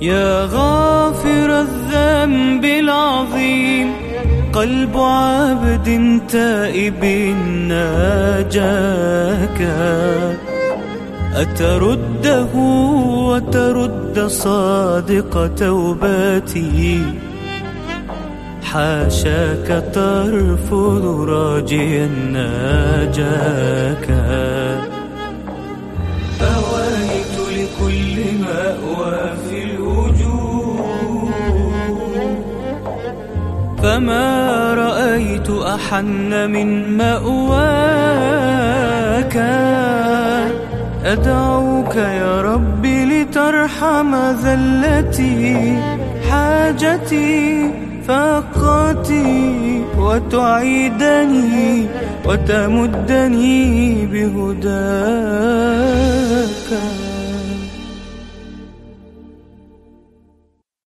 يا غافر الذنب العظيم قلب عبد تائب ناجاك. أترده وترد صادق توباتي حاشاك ترفض راجيا ناجاك. أويت لكل مأوى في فما رأيت أحن من مأواك. أدعوك يا ربي لترحم ذلتي حاجتي فقاتي وتعيدني وتمدني بهداك.